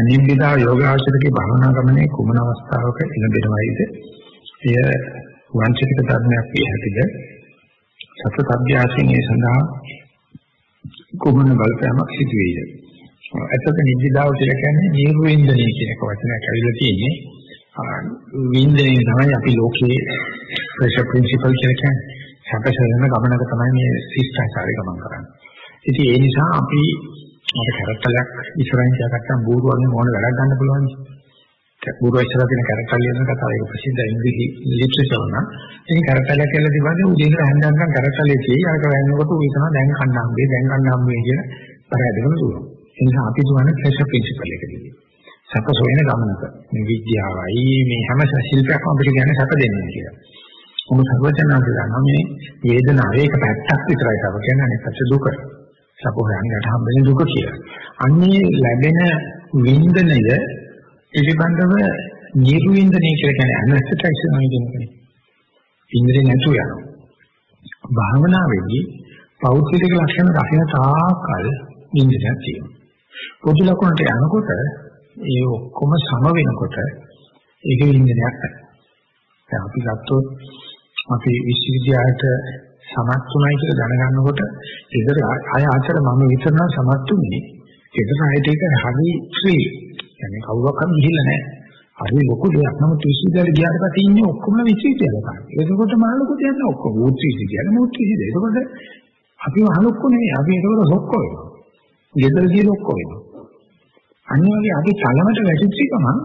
නිබ්බිදා යෝගාචරකේ භවනා ගමනේ කුමන අවස්ථාවක ඉලබෙනවයිද? එය වංචනික ධර්මයක් විය හැකිද? සතත අභ්‍යාසයෙන් ඒ සඳහා කුමන බලපෑමක් සිදු වේද? ඇත්තට නිබ්බිදාව කියලා කියන්නේ නිර්වින්දනය කියන එක වචනයක් ඇවිල්ලා තියෙන්නේ. වින්දනය තමයි අපි ලෝකයේ ප්‍රෙෂර් ප්‍රින්සිපල් කියලා කියන්නේ. සැපසරන ගමනක තමයි මේ ශිෂ්ටාචාරය ගමන් කරන්නේ. ඉතින් ඒ නිසා අපි අපේ කැරක්ටරයක් ඉස්සරහින් තියාගත්තම බూరుවගේ මොන වැඩක් ගන්න පුළුවන්. බూరుව ඉස්සරහ තියෙන කැරක්ටර් ලියන කතාව ඒක ප්‍රසිද්ධ ඉංග්‍රීසි ලිටරචර් නම් ඉතින් කැරක්ටරයක් කියලා දිවන්නේ උදේට හැන්දන්නම් කැරක්ටරේ තියෙයි අරක වැන්නකොට උයි තමයි දැන් කන්න හම්බේ දැන් කන්න හම්බේ කියන පරාදකම දුවනවා. ඒ නිසා අපි දුවන්නේ ප්‍රෙෂර් ප්‍රින්සිපල් එකදී. සැප සොයන ගමනක මේ විද්‍යාවයි මේ හැම ශිල්පයක්ම අපිට කියන්නේ සැප දෙන්නේ කියලා. මොකද සර්වඥාන්සේ දන්නා මේ වේදනාවේ එක පැත්තක් විතරයි තව කියන්නේ අනිත් පැත්ත දුක. සපෝහයන්ට හම්බෙන දුක කියලා. අන්නේ ලැබෙන වින්දනය පිළිබඳව නිර්වින්දනය කියලා කියන්නේ අනස්තයිසන් කියන්නේ. ඉන්ද්‍රිය නැතු යනවා. භාවනාවේදී පෞද්ගලික ලක්ෂණ දකින තාකල් වින්දනයක් තියෙනවා. පොදු ලක්ෂණට යනකොට ඒ ඔක්කොම සම වෙනකොට ඒක වින්දනයක් නැහැ. දැන් අපි ගත්තොත් අපි විශ්වවිද්‍යාලයට සමත් උනායි කියලා දැනගන්නකොට ඉතර අය අතර මම විතර නම් සමත් උනේ ඉතර අයට ඒක හරි ෆ්‍රී يعني කවුරක්වත් ගිහිල්ලා නැහැ හරි ලොකු දෙයක් නමුත් විශ්වවිද්‍යාලේ ගියාට පස්සේ ඉන්නේ ඔක්කොම විශ්වවිද්‍යාල කාරේ ඒකකොට මාළුකුට යන්නේ ඔක්කොම උත් විශ්වවිද්‍යාල මුත් විශ්වවිද්‍යාල ඒකකොට අපි වහලොක්කො නෙවෙයි අපි ඒකවල හොක්කො වෙනවා ගෙදර ගිහලා ඔක්කො වෙනවා අනිත් වගේ අපි චලමට වැටිච්ච ගමන්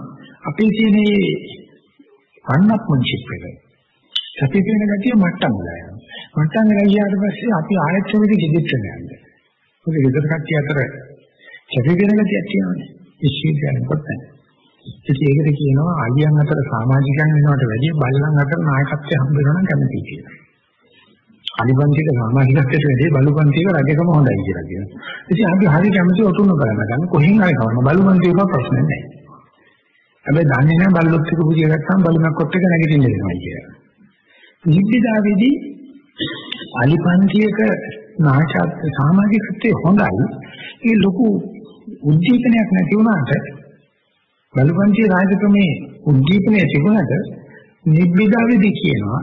අපේ තියෙන මේ වන්නප්මන්ෂිප් එක සතිය කියන ගැතිය මට්ටම් වල යනවා. මට්ටම් වල ගියාට පස්සේ අපි ආයත් වෙදි ගෙදිට යනවා. මොකද ගෙදර කට්ටිය අතර සතිය කියන ගැතියක් තියෙනවානේ. විශ්වවිද්‍යාලෙ පොතේ. ඉතින් ඒකට කියනවා අලියන් අතර සමාජිකයන් වෙනවට වැඩිය බල්ලන් අතර නායකත්වය හම්බ වෙනවා නම් කැමතියි කියලා. අලිපන්තික සමාජිකත්වයට වැඩිය බලුපන්තික රජකම හොඳයි කියලා කියනවා. ඉතින් අපි හරි කැමති ඔතුන කරන්න ගන්න කොහෙන් හරි කවන්න බලුපන්තික ප්‍රශ්න නැහැ. හැබැයි දන්නේ නැහැ බල්ලොත් එක පුදිය ගත්තාම බලුණක් කොට එක නැගිටින්න වෙනවා කියලා. නිබ්බිදාවේදී අලිපන්තියක නාචාත් සමාජිකත්වයේ හොඳයි. ඒ ලොකු උද්දීපනයක් නැති වුණාට බලපන්තියේ රාජකමේ උද්දීපනය තිබුණාට නිබ්බිදාවේදී කියනවා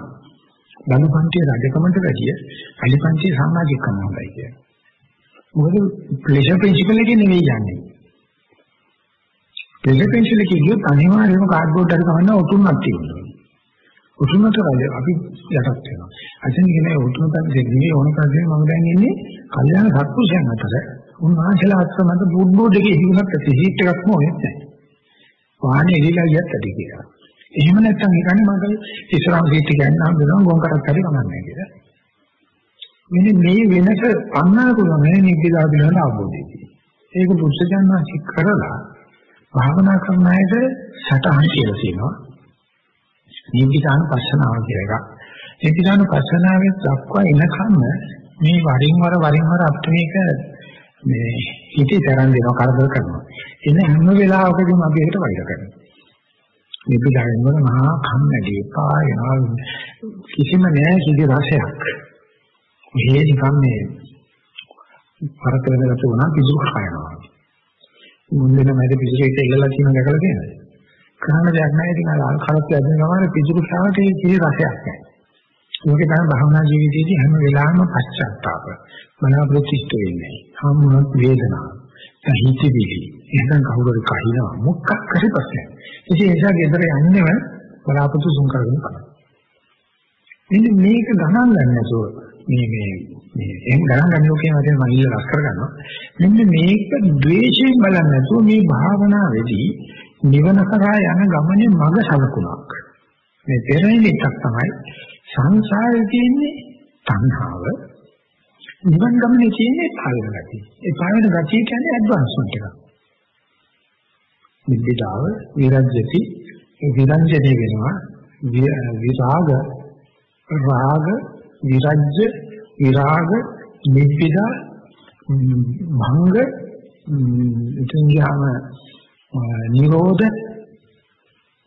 බලපන්තියේ රාජකමට වැඩිය අලිපන්තියේ සමාජිකකම හොඳයි කියලා. මොකද ප්ලෙෂර් ප්‍රින්සිපල් එකේ නෙවෙයි යන්නේ. ප්ලෙෂර් ප්‍රින්සිපල් එකේ ගියොත් අනිවාර්යයෙන්ම කාඩ්බෝඩ් එකක ගන්න ඔතුන්නක් තියෙනවා. උතුමට රජ අපි යටත් වෙනවා. අදින් කියන්නේ උතුමට දෙන්නේ ඕන කරන්නේ මම දැන් ඉන්නේ කල්යාණ සත්පුරුෂයන් අතර. උන්වහන්සේලා අතර මත බුඩ් බෝඩ් එකේ හිුණත් ඇති සීට් එකක්ම ඕනෙත් නැහැ. වාහනේ එලිලා ගියත් ඇති කියලා. එහෙම නැත්නම් හිතන්නේ මම ඉස්සරහම සීට් එක ගන්න හම් වෙනවා ගොන් කරක් හරි කමන්නේ කියලා. මෙන්න මේ වෙනස අන්නර පුළුවන් නේ නිග්ගිලා පිළිබඳ අවබෝධයදී. ඒක පුරුෂයන්වාසි කරලා භාවනා කරන අයට සටහන් කියලා තියෙනවා. නිබ්බිදාන පස්සනාව කියලා එකක්. නිබ්බිදාන පස්සනාවේ දක්වා එනකම් මේ වරින් වර වරින් වර අපිට මේක මේ හිතේ තරන් දෙනවා කරදර කරනවා. එන හැම වෙලාවකදීම අපි ඒකට වෛර කරනවා. නිබ්බිදාන වල මහා කම්මැලි පායනවා කිසිම නෑ කිසි රසයක්. මේ නිකම් මේ පරතරදලා තුන පිසු කයනවා. මුන්දෙන මැද පිසුරේට ඉල්ලලා තියෙන දැකලා තියෙනවද? කරන්න දෙයක් නැහැ ඉතින් අර කලත් යදින ගමන් පිටුරු කාවට ඒ කිසි රසයක් නැහැ. ඒකේ තමයි භවනා ජීවිතයේදී හැම වෙලාවෙම පශ්චාත්තාප බලාපොරොත්තු ඉෂ්ට වෙන්නේ. හැමෝම වේදනාව. හිතවිලි. එහෙනම් කවුරුද කහිනවා මොකක් හරි ප්‍රශ්නයක්. ඉතින් ඒ නිසා ගෙදර යන්නේම බලාපොරොත්තු සුන් කරගෙන බලන්න. මෙන්න මේක ගණන් ගන්න නැතුව මේ මේ මේ එහෙම ගණන් ගන්න ඕකේ වශයෙන් මම ඉල්ල රස කරගන්නවා. මෙන්න මේක ද්වේෂයෙන් බලන්නේ නැතුව මේ භාවනාවේදී නිවන කරා යන ගමනේ මඟ සලකුණක්. මේ පෙරෙන්නේ එකක් තමයි සංසාරේ තියෙන්නේ තණ්හාව. නිවන් ගමනේ තියෙන්නේ පායන ගතිය. ඒ පායන ගතිය කියන්නේ ඇඩ්වාන්ස්මන්ට් එක. නිබ්බිදාව විරජ්‍යති විරංජනේ වෙනවා විරාග රාග විරජ්‍ය විරාග නිබ්බිදා භංග ඉතින් ගියාම නිරෝධ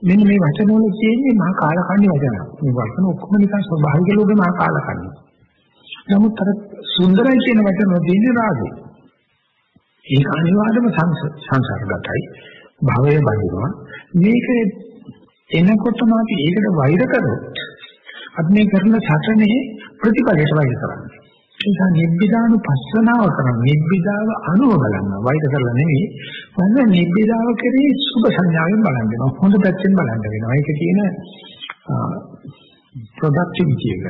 මෙන්න මේ වචන වල තියෙන්නේ මහා කාලකන්ණි වචන. මේ වචන ඔක්කොම නිකන් ස්වභාවික ලෝකේ මහා කාලකන්ණි. නමුත් අර සුන්දරයි කියන වචන වල තියෙන්නේ රාගය. ඒක අනිවාර්යයෙන්ම සංසාරගතයි. භවයේ බඳිනවා. මේක එනකොටම අපි ඒකට වෛර කරොත් අපි මේ කරන සැකනේ ප්‍රතිඵලයට වෛර කරන්නේ. ඒ නිසා නිබ්බිදානු පස්සනාව කරන නිබ්බිදාව අනුව බලන්න වෛර කරලා නෙවෙයි. වන්න නිබ්බිදාව කරේ සුභ සංඥාවෙන් බලන්න වෙනවා. හොඳ පැත්තෙන් බලන්න වෙනවා. ඒක කියන ප්‍රොඩක්ටිවිටි එක,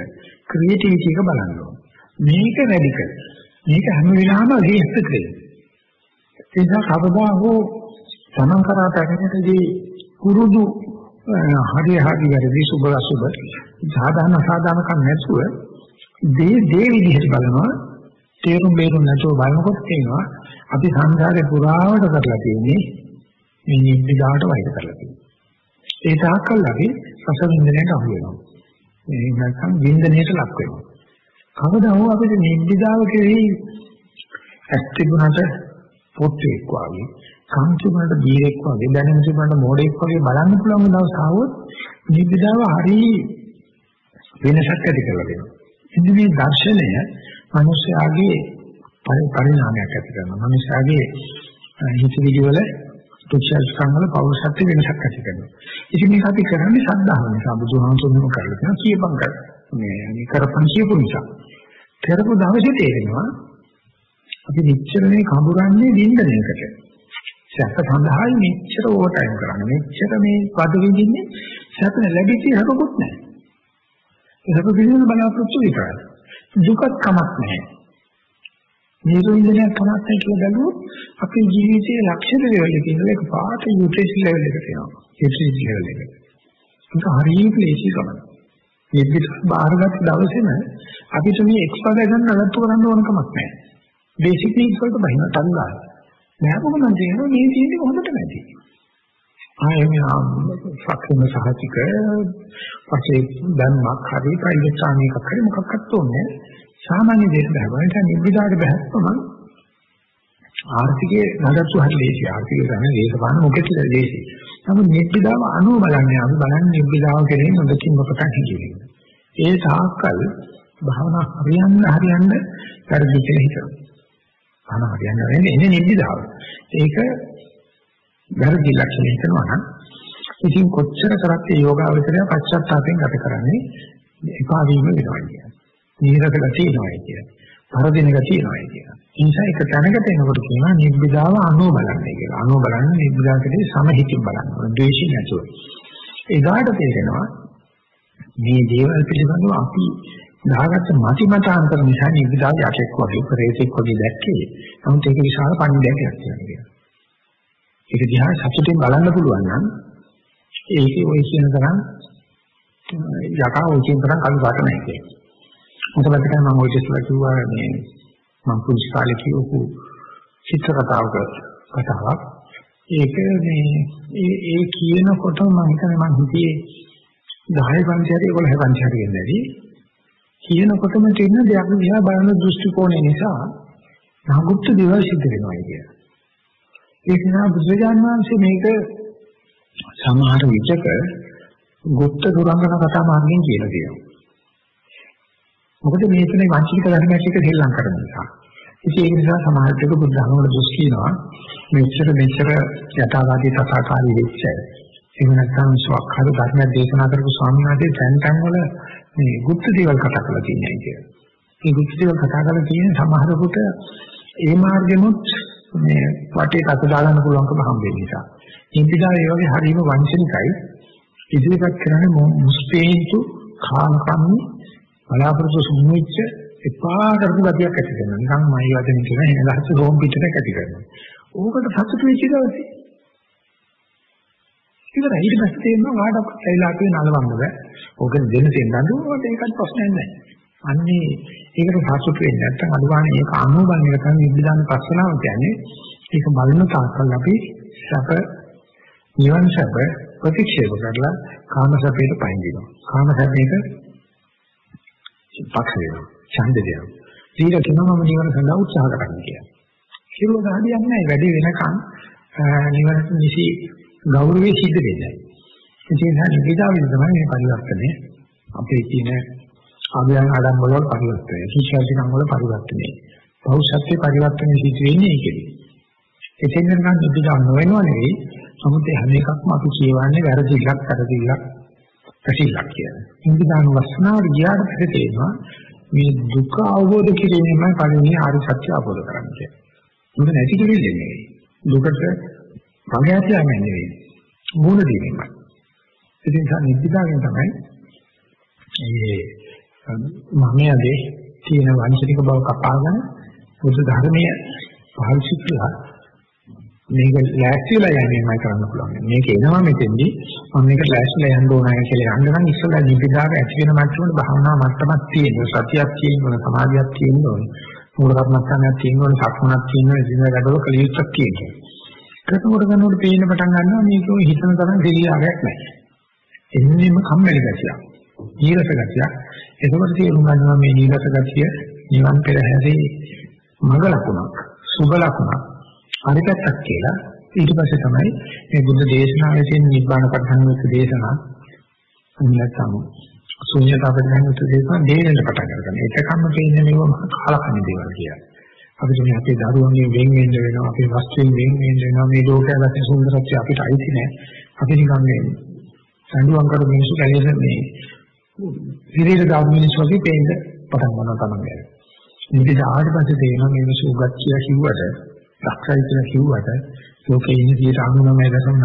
ක්‍රියේටිවිටි එක බලන්න ඕන. මේක රැඩිකල්. මේක හැම වෙලාවෙම රියැක්ට් කරේ. ඒ නිසා කවදා හෝ තමන් කරා පැමිණෙනදී කුරුදු හරි හරි වැරදි සුබ අසුබ සාධාරණ සාධාරණකම් නැතුව දේ දේ විදිහට බලනවා තේරුම් බේරුම් නැතුව බලනකොට තේනවා අපි සංසාරේ පුරාවට කරලා තියෙන්නේ මේ නිබ්බිදාට වෛර කරලා තියෙන්නේ. ඒ තාක්කල් අපි රස වින්දනයට අහු වෙනවා. මේ නැත්නම් වින්දනයට ලක් වෙනවා. කවදා හෝ අපිට නිබ්බිදාව කෙරෙහි ඇස්තිබුණට පොට්ටෙක් වගේ කම් තිබුණට දීරෙක් වගේ දැනුම් තිබුණට මෝඩෙක් වගේ බලන්න පුළුවන් දවස් ආවොත් නිබ්බිදාව හරි වෙනසක් ඇති කරලා දෙනවා. ඉතින් මේ දර්ශනය මිනිස්යාගේ පරිණාමයක් ඇති කරනවා. මිනිස්යාගේ හිතවිලි වල තුච්ඡස්කම් වල පෞරුෂත්ව වෙනසක් ඇති කරනවා. ඉතින් මේක අපි කරන්නේ ශ්‍රද්ධාව නිසා බුදුහාමුදුරුවෝ කරලා තියෙනවා කියපන් කර. මේ මේ කරපන් කියපු නිසා. කරපු දවසේ තේරෙනවා අපි නිච්චර මේ කඹරන්නේ වින්දනයකට. සැප සඳහායි මෙච්චර ඕවර්ටයිම් කරන්නේ. මෙච්චර මේ පද විඳින්නේ සැප ලැබිච්ච හරකුත් නැහැ. ඒක පිළිවෙල බලාපොරොත්තු විතරයි. දුකක් කමක් නැහැ. නිරෝධනයක් කමක් නැහැ කියලා බැලුවොත් අපේ ජීවිතයේ ලක්ෂණ ලෙවල් එකේ ඉඳලා එක පාට යුටිලිටි ලෙවල් එකට යනවා. යුටිලිටි ලෙවල් එකට. ඒක හරියට ලේසි ගමන. මේ පිට බාහිරගත් දවසේම අපිට මේ එක්ස්පර්ට් ගන්න නඩත්තු කරන්න ඕන කමක් නැහැ. බේසික් නීඩ්ස් වලට බහින තංගා. නෑකොම නම් තියෙනවා මේ තියෙන්නේ හොඳට නැති. ආයෙම සක්ෂම සහතික පස්සේ ධර්මයක් හරි ප්‍රයිවට් හරි මොකක්වත් ඕනේ සාමාන්‍ය දෙයක් බහවන්ට නිබ්බිදාට බහස්සම ආර්ථිකයේ නඩත්තු හරි ලේසි. ආර්ථික ගන්න දේශපාලන මොකෙද ලේසි. නමුත් නිබ්බිදාව අනුව බලන්නේ අපි බලන්නේ නිබ්බිදාව කෙරේ නොදකින් ඔකට හිතෙන්නේ ඒ තාක්කල් භාවනා හරියන්න හරියන්න පරිදි කියලා හිතනවා භාවනා හරියන්න වෙන්නේ එන්නේ නිබ්බිදාව. ඒක වැරදි ලක්ෂණ හිතනවා නම් ඉතින් කොච්චර කරත් ඒ යෝගාවචරය පශ්චාත්තාපයෙන් ගත කරන්නේ එපා වීම වෙනවා කියන්නේ. නීරක ගතියනවා කියන්නේ. පරදින ගතියනවා කියන්නේ. ඒ නිසා එක තැනකට එනකොට කියනවා නිබ්බිදාව අනෝ බලන්නේ කියලා. අනෝ බලන්නේ නිබ්බිදාකදී සමහිතින් බලන්න ඕන. ද්වේෂින් නැතුව. ඒකට තේරෙනවා මේ දේවල් පිළිබඳව අපි දාගත්ත මති මතාන්තර නිසා නිබ්බිදාව යකෙක් වගේ ප්‍රේතෙක් වගේ දැක්කේ. නමුත් ඒක විශාල පණිඩයක් කියනවා. ඒක දිහා සතුටින් බලන්න පුළුවන් නම් ඒකේ ඔය කියන තරම් යකා ඔය කියන තරම් කල් පාට නැහැ කියන්නේ. මොකද අපිට මම ඔය ඉස්සෙල්ලා කිව්වා මේ මම පුංචි කාලේ කියවපු චිත්‍ර කතාවක කතාවක්. ඒක මේ ඒ ඒ කියනකොට මම හිතන්නේ මං හිතේ 10 පන්තිහරි 11 පන්තිහරි කියන්නේ කියනකොටම තියෙන දෙයක් දිහා බලන දෘෂ්ටි කෝණය නිසා නාගුප්ත දේවල් සිද්ධ වෙනවා කියන්නේ. ඒක නිසා බුදුරජාණන් වහන්සේ මේක සමහර විචක ගුප්ත දුරංගන කතා මාර්ගයෙන් කියලා තියෙනවා. මොකද මේකනේ වංචනික ධර්මයක් එක ශ්‍රී ලංකාවේ නිසා. ඉතින් ඒක නිසා සමහර විචක බුද්ධ ධර්ම වල දුස් කියනවා මෙච්චර මෙච්චර යථාවාදී තථාකාරී වෙච්ච එහෙම නැත්නම් සවක්කාර ධර්ම දේශනා කරපු ස්වාමීන් වහන්සේ තැන් තැන් වල මේ গুপ্ত දේවල් කතා කරලා තියෙනවා කියලා. මේ গুপ্ত දේවල් කතා කරලා තියෙන සමහරකට ඒ මාර්ගෙමුත් මේ වටේ අත දාගන්න පුළුවන්කම හම්බෙන්න නිසා. ඉන්දියා ඒ වගේ හරීම වංශනිකයි. ඉදිරිපත් කරන්නේ මුස්පේන්තු කාමකම්මි බලාපොරොත්තු සුමුච්ච එපා කරපු ගතියක් ඇති කරනවා. නිකන් මයි වදන කියන එනලහස රෝම් පිටට ඇති කරනවා. ඕකට සතුටු වෙච්ච දවසේ ඉවරයි ඊට පස්සේ තේරෙනවා කාටවත් ඇවිල්ලා අපි නලවන්න බෑ. ඕක දෙන්න තෙන්නඳ ඕකට ඒකත් ප්‍රශ්නයක් නෑ. අන්නේ ඒකට සතුටු වෙන්නේ නැත්නම් අනුගානේ ඒක අනුබන් එක තමයි විද්‍යාන පස්සනාව කියන්නේ. ඒක බලන තාක්කල් අපි සැප නිවන් සැප ප්‍රතික්ෂේප කරලා කාම සැපයට පයින් දිනවා. කාම සැපේට පක්ෂ වෙනවා. ඡන්ද දෙනවා. ඊට කියනවා මම නිවන සඳහා උත්සාහ කරන්න කියලා. කිරුව ගහදියක් නැහැ. වැඩි වෙනකන් නිවන නිසි ගෞරවයේ සිද්ධ වෙන්නේ. ඒ නිසා නිවිදාවින් තමයි මේ පරිවර්තනය අපේ තියෙන ආභයන් ආඩම්බර වල පරිවර්තනය, සුචාරිකම් වල පරිවර්තනය. බෞද්ධත්වයේ පරිවර්තනය සිද්ධ වෙන්නේ ඒකෙදි. එතෙන් නම් නිවිදා නොවෙනව නෙවෙයි, නමුත් හැම එකක්ම අපි කියවන්නේ වැරදිලක්, වැරදිලක්, පැටිලක් කියන. නිවිදාන වස්නාවට ගියාට පස්සේ තේරෙනවා මේ දුක අවබෝධ කිරීමයි පළවෙනි ආර්ය සත්‍ය අවබෝධ කරන්නේ. දුක නැති කිරීමෙන්නේ නෙවෙයි. දුකට ප්‍රඥාත්‍යයෙන් නෙවෙයි. මූල දීමයි. ඒ නිසා නිබ්බිදාගෙන් තමයි මේ මමයාගේ තියෙන වංශනික බව කපාගෙන බුදු ධර්මයේ පාවිච්චි කළා මේක ලෑස්තිලා යන්නේමයි කරන්න පුළුවන්. මේක එනවා මෙතෙන්දී මම මේක ලෑස්තිලා යන්න ඕනයි කියලා යන්න නම් ඉස්සෙල්ලා නිබ්බිදාග ඇති වෙන මට්ටමේ භාවනා මට්ටමක් තියෙනවා. සතියක් තියෙනවා, සමාධියක් තියෙනවා. මූල කර්මස්ථානයක් තියෙනවා, සක්මනක් තියෙනවා, ඉතින් වැඩවල කලියුත්තක් තියෙනවා. කරනකොට කරනකොට පේන්න පටන් ගන්නවා මේක හිතන තරම් දෙලියාවක් නැහැ. එන්නේම කම්මැලි ගතියක්. නීරස ගතියක්. එතකොට තේරුම් ගන්නවා මේ නීරස ගතිය නිවන් පෙරහැරේ මඟ ලකුණක්, සුබ ලකුණක්, අනිපැත්තක් කියලා. ඊට පස්සේ තමයි මේ බුද්ධ දේශනාවේ තියෙන නිබ්බාන පරිසංයුක්ත දේශනා අනිලතම ශුන්‍යතාවයෙන් දේශනා දෙන්න පටන් ගන්නවා. ඒකකම කියන්නේ මේව කාලකන්ණි දේවල් කියලා. අපිට මේ අපේ දරුවන්ගෙන් වෙන් වෙන්න වෙනවා අපේ වස්තුවෙන් වෙන් වෙන්න වෙනවා මේ ලෝකයේ ඇති සුන්දරත්වය අපිට අයිති නෑ අපි නිකන් මේ සඳුවම් කර මිනිස්සු කැලේද මේ විරිර ගාව මිනිස්සු වගේ පේන්න පටන් ගන්නවා තමයි. ඉතින් ආවට පස්සේ තේරෙනවා මේ මිනිස්සු උගත් කියලා කිව්වට දක්ෂයි කියලා කිව්වට ලෝකේ ඉන්න 99.9